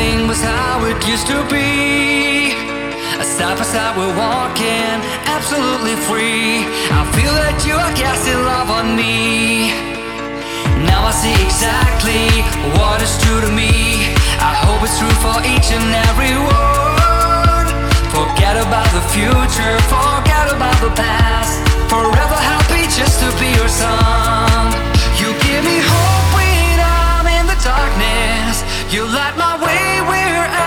everything was how it used to be. Side by side we're walking, absolutely free. I feel that you are casting love on me. Now I see exactly what is true to me. I hope it's true for each and every one. Forget about the future, forget about the past. Forever happy just to be your son. You give me hope. You light my way where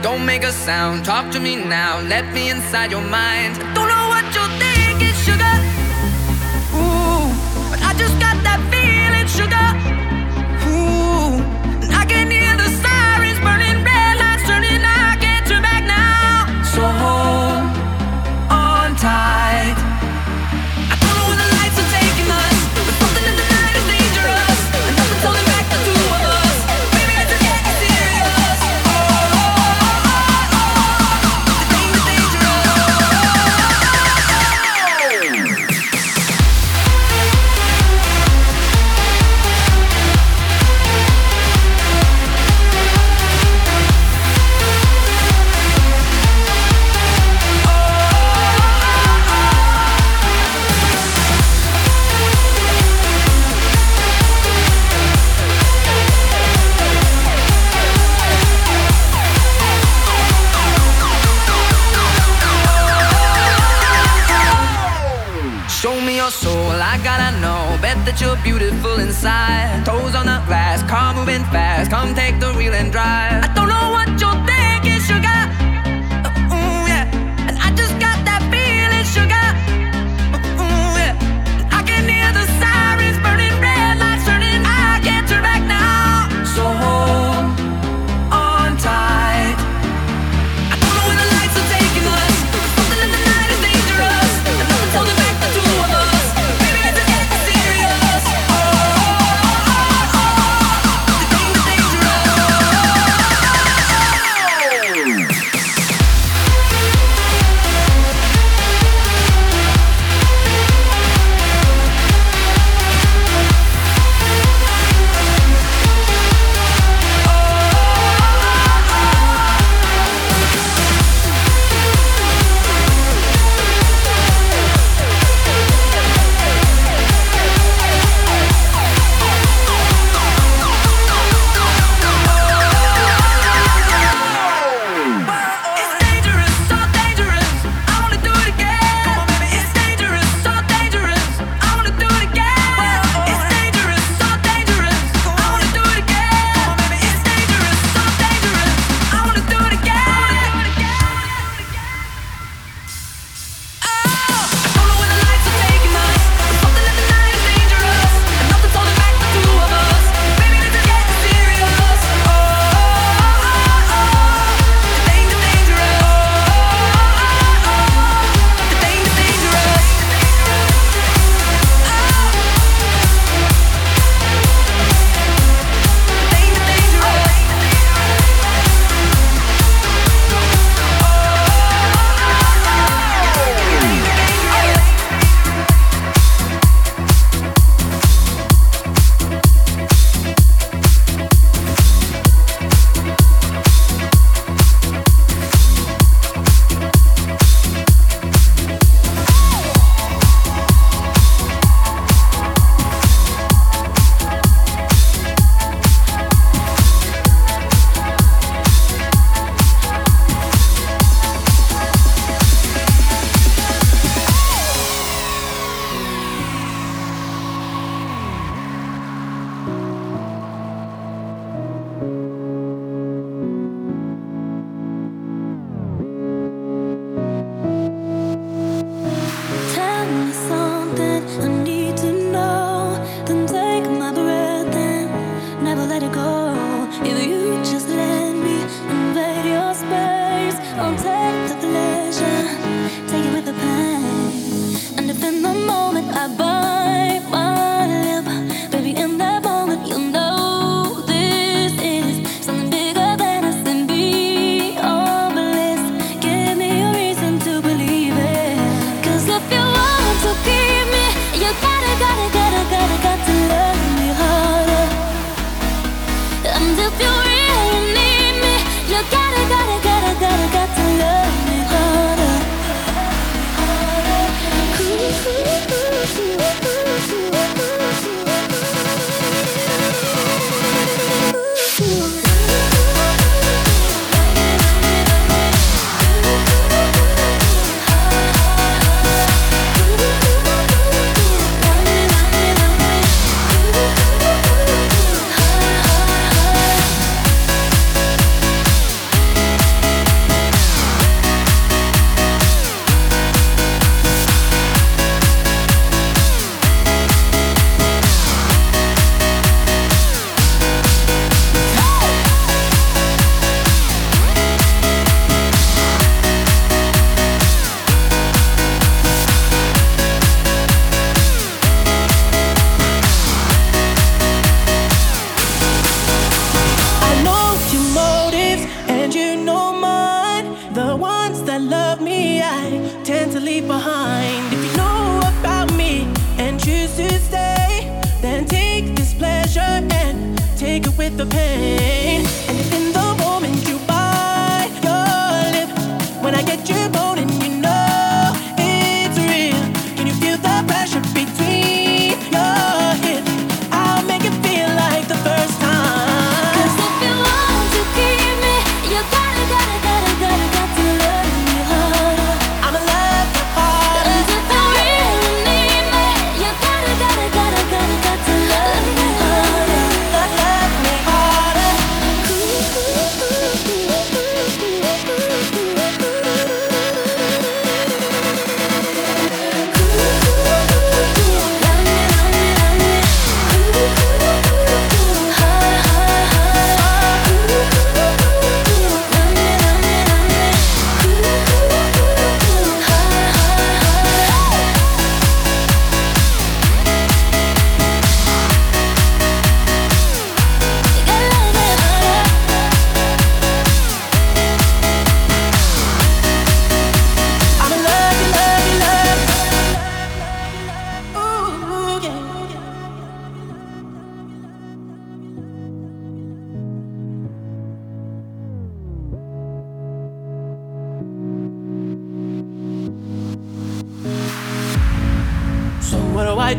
Don't make a sound, talk to me now, let me inside your mind.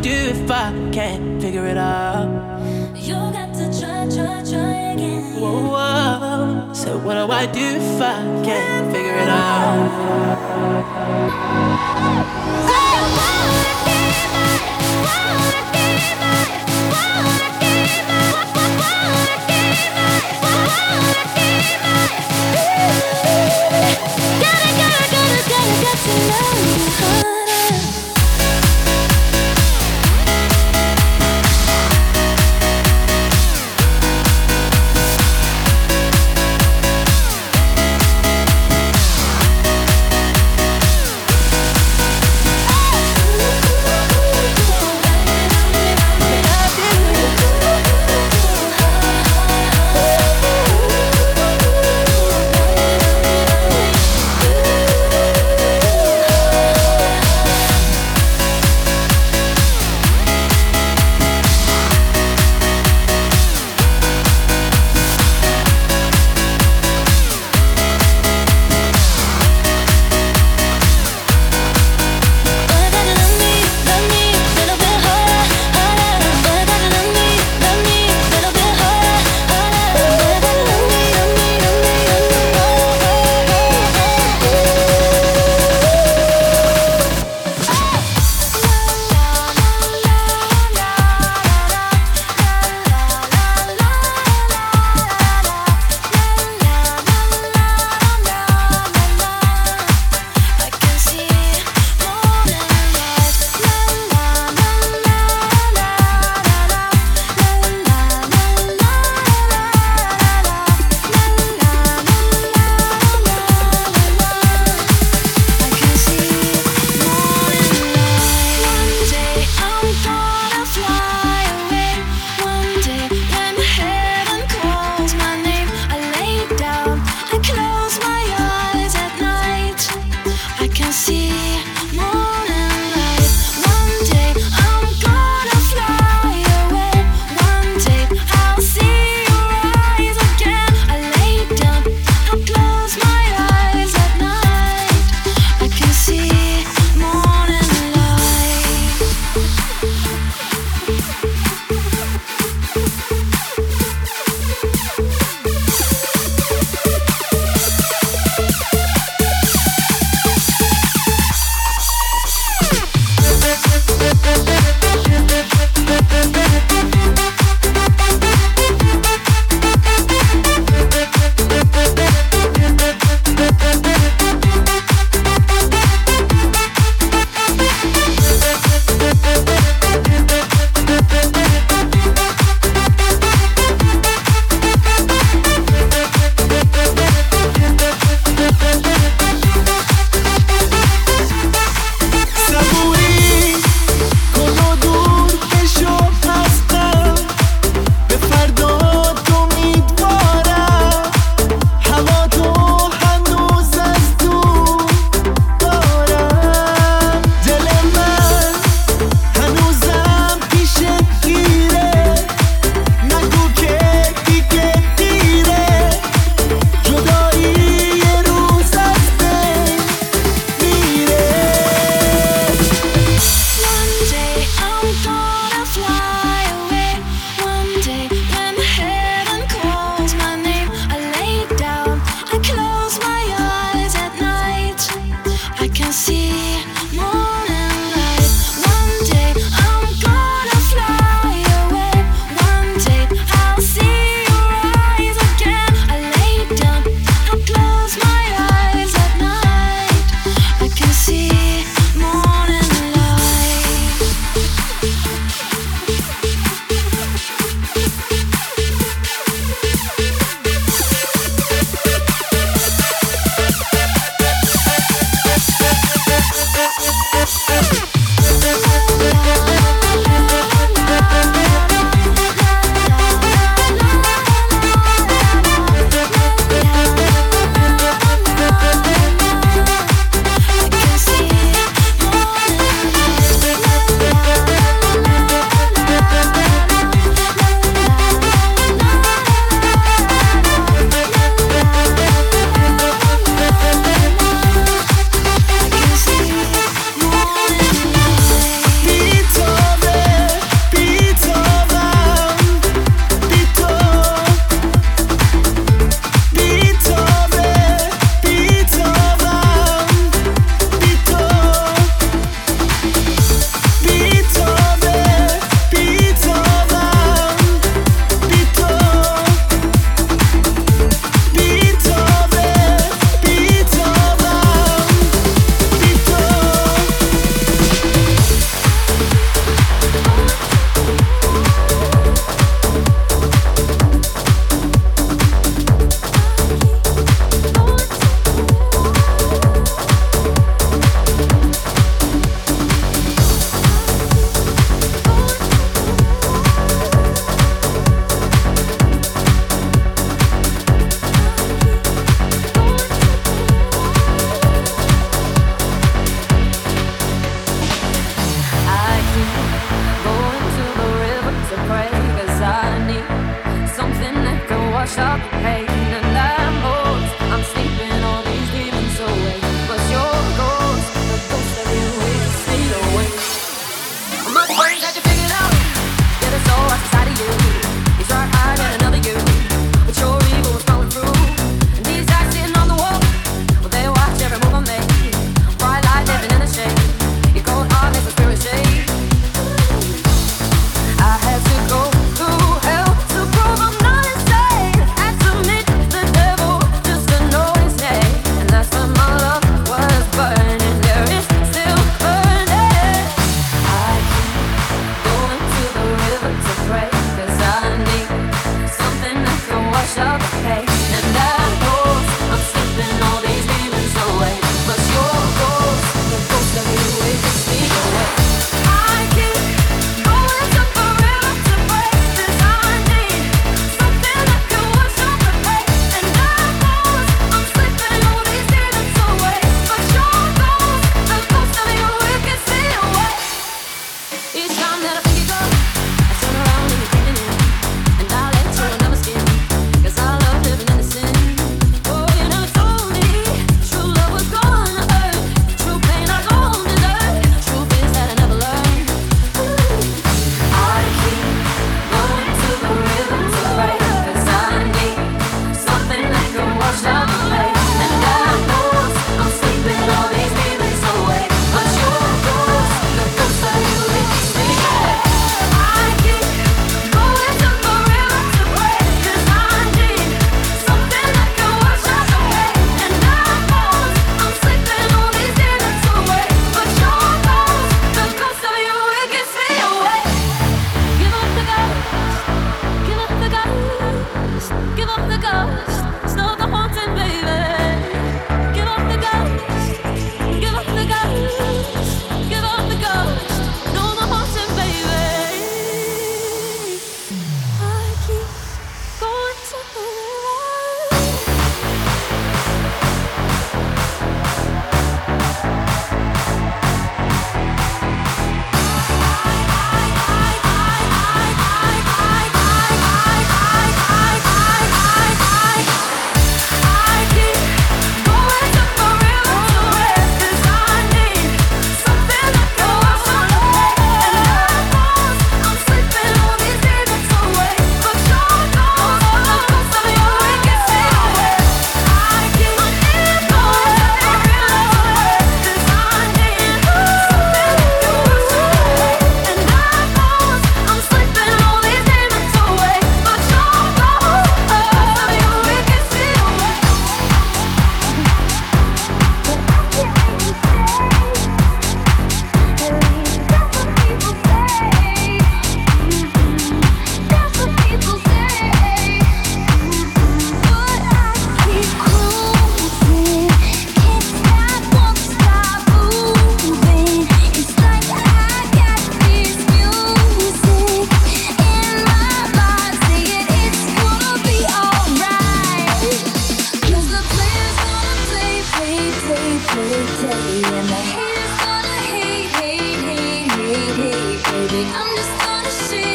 do if I can't figure it out? You got to try, try, try again. Whoa, whoa. So what do I do if I can't figure it out? Gotta, gotta, gotta, gotta get to know you.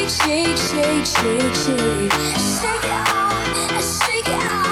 shake, shake, shake, shake, shake, shake it off, shake it off.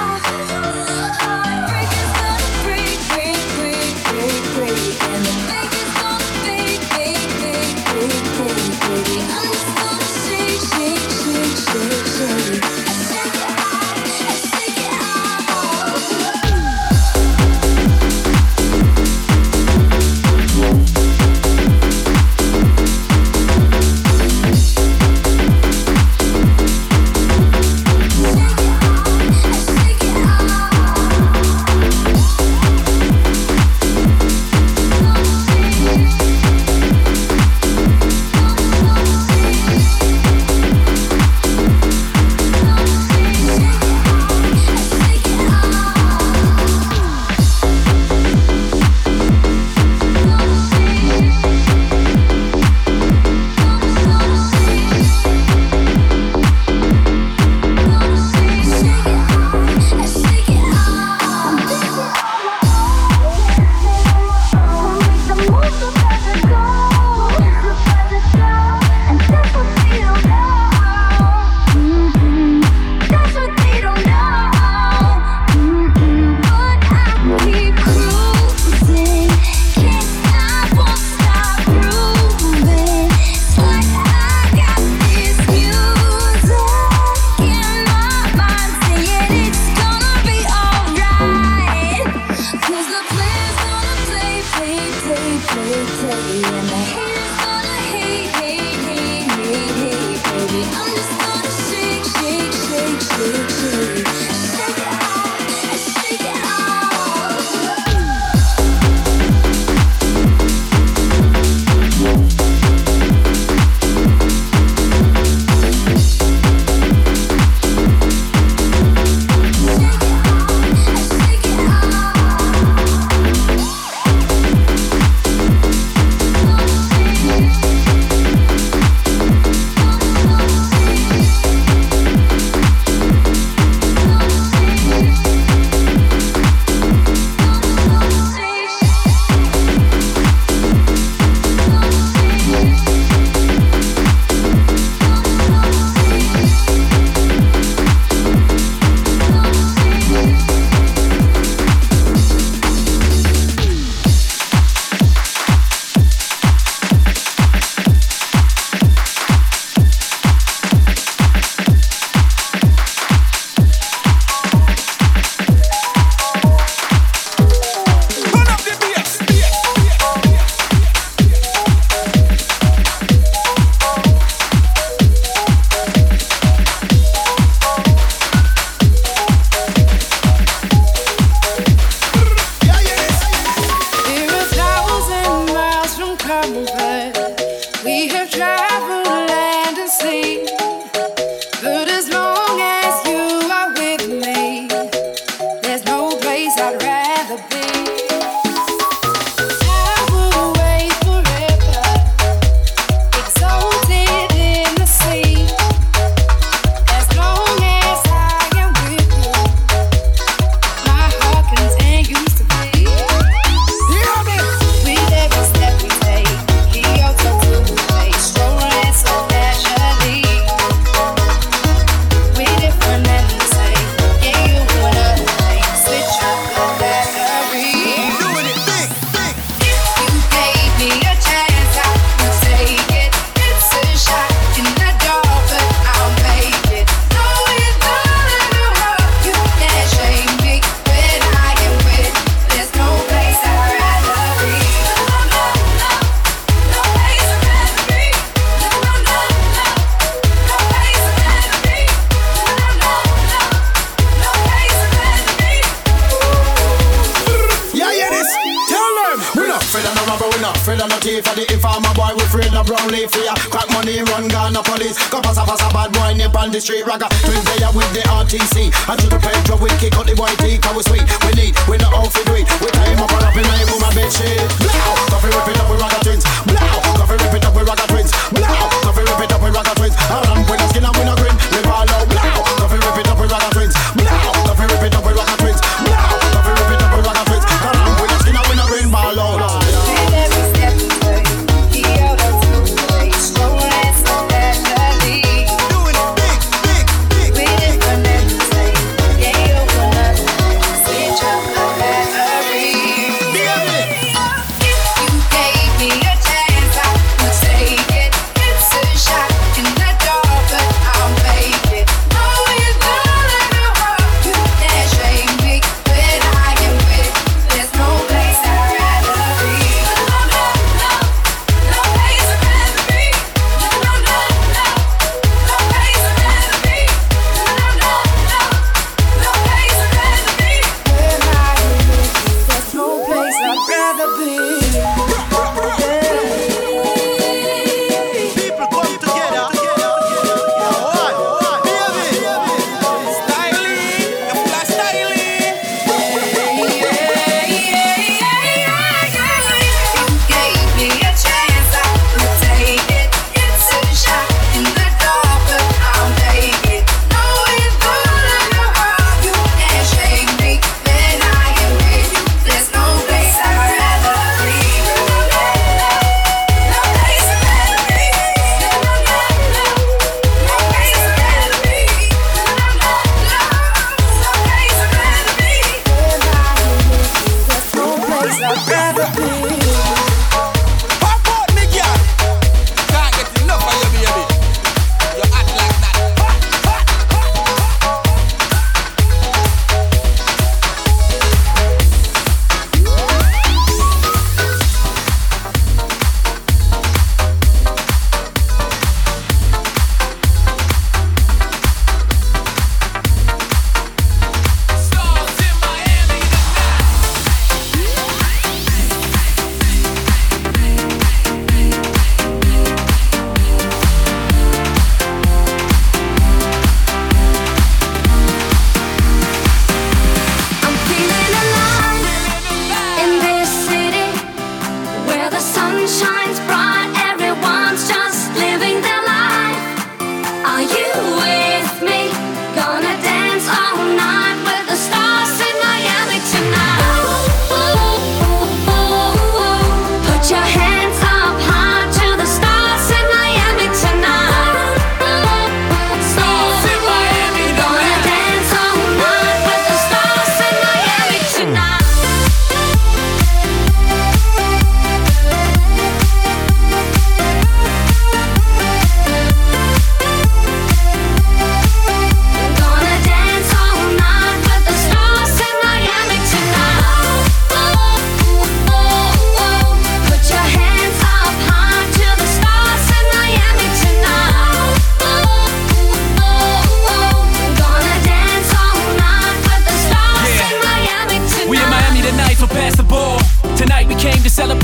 on the street ragga. Twin player with the RTC. I took the petrol, we kick on the white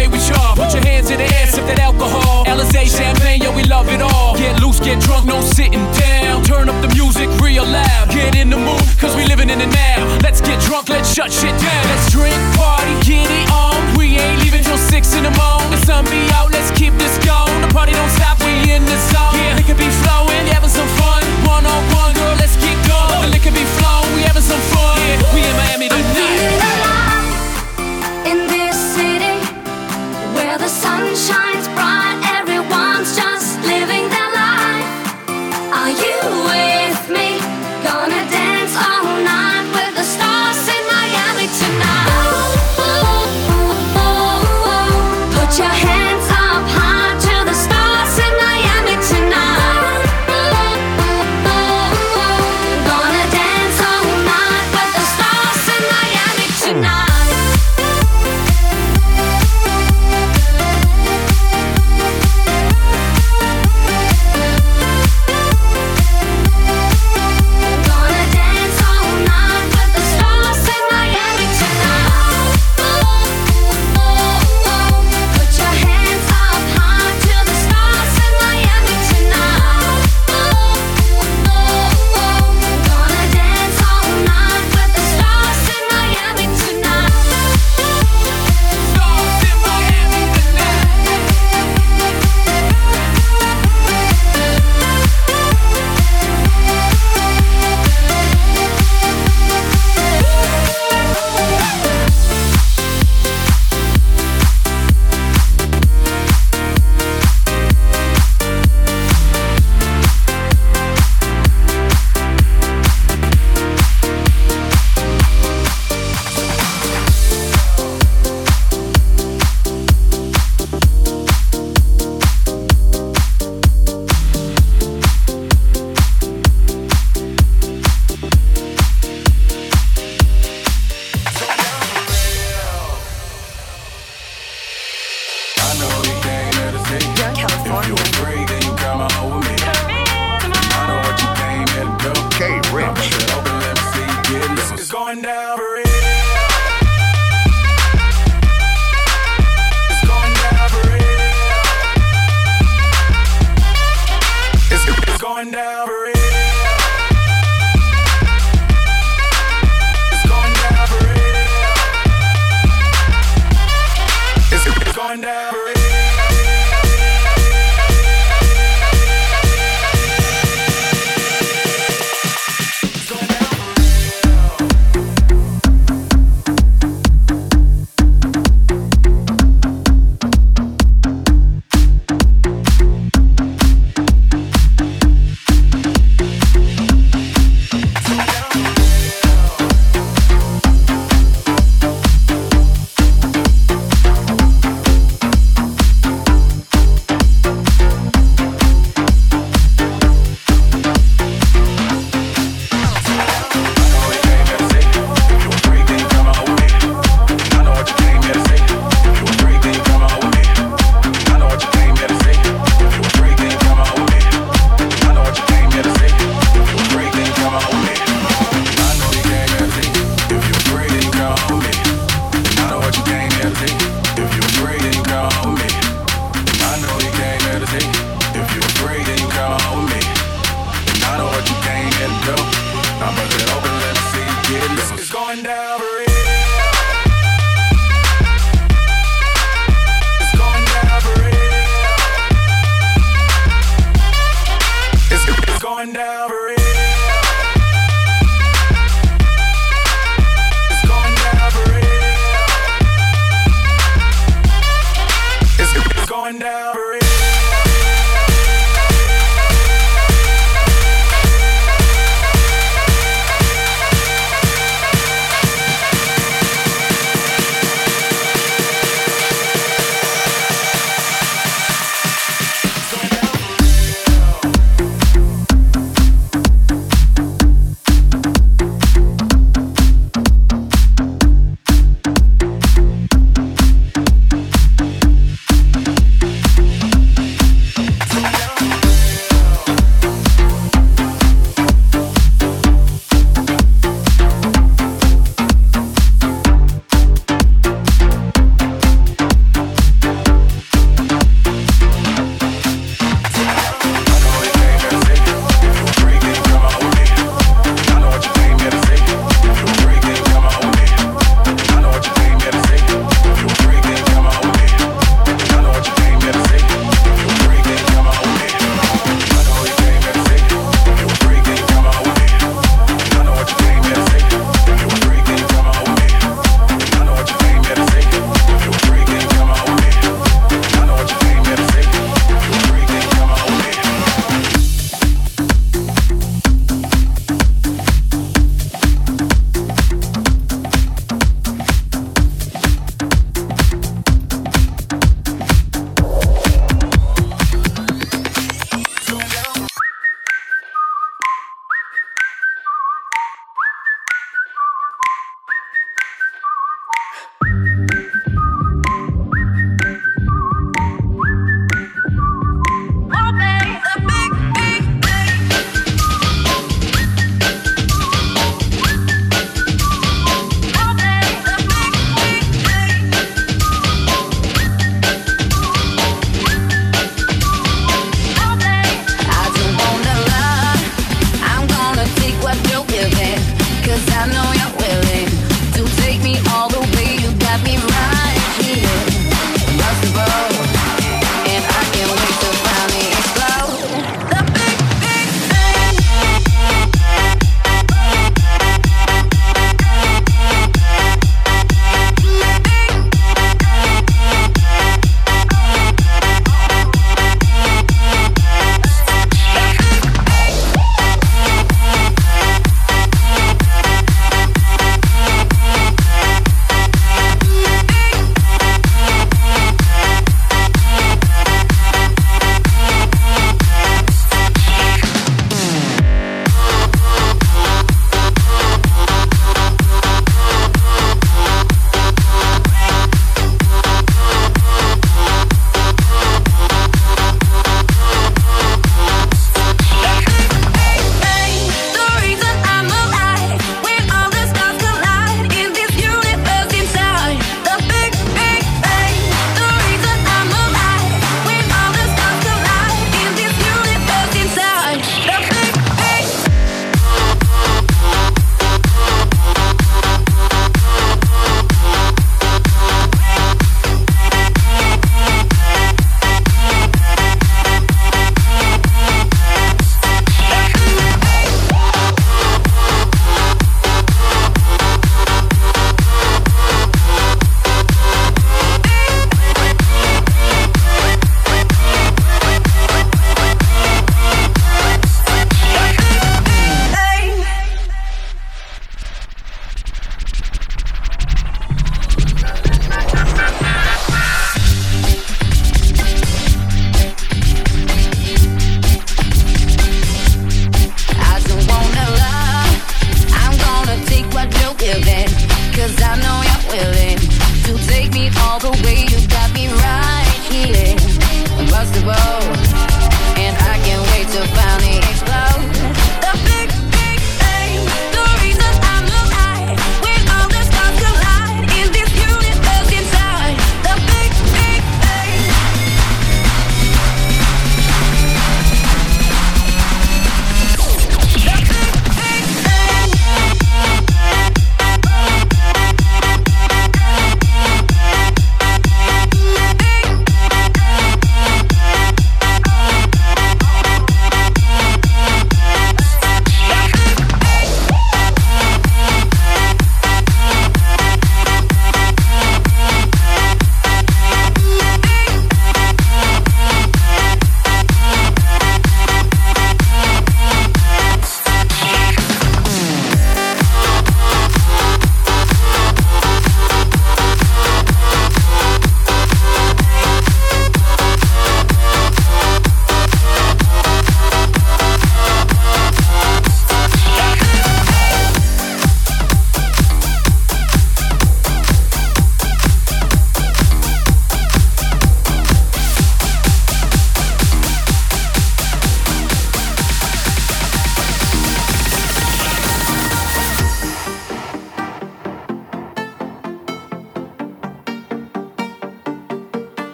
pray with y'all. Put your hands in the air, sip that alcohol. L. S. A. champagne, yeah we love it all. Get loose, get drunk, no sitting down. Turn up the music real loud. Get in the mood, cause we living in the now. Let's get drunk, let's shut shit down. Let's drink, party, get it on. We ain't leaving till six in the morning. The sun be out, let's keep this going. The party don't stop, we in the zone. Yeah, liquor be flowing, having some fun. One on one, girl, let's get going. The liquor be flowing, we having some fun. Yeah, we in Miami tonight. Where the sun shines never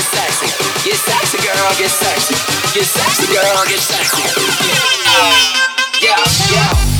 get sexy. Get sexy, girl, get sexy. Get sexy, girl, get sexy. Yeah, yeah.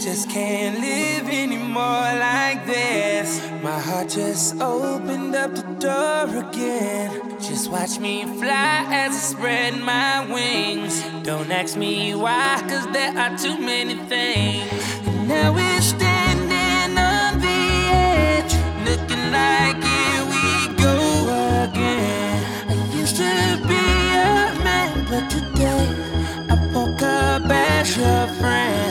just can't live anymore like this. My heart just opened up the door again. Just watch me fly as I spread my wings. Don't ask me why, cause there are too many things. And now we're standing on the edge, looking like here we go again. I used to be a man, but today I woke up as your friend.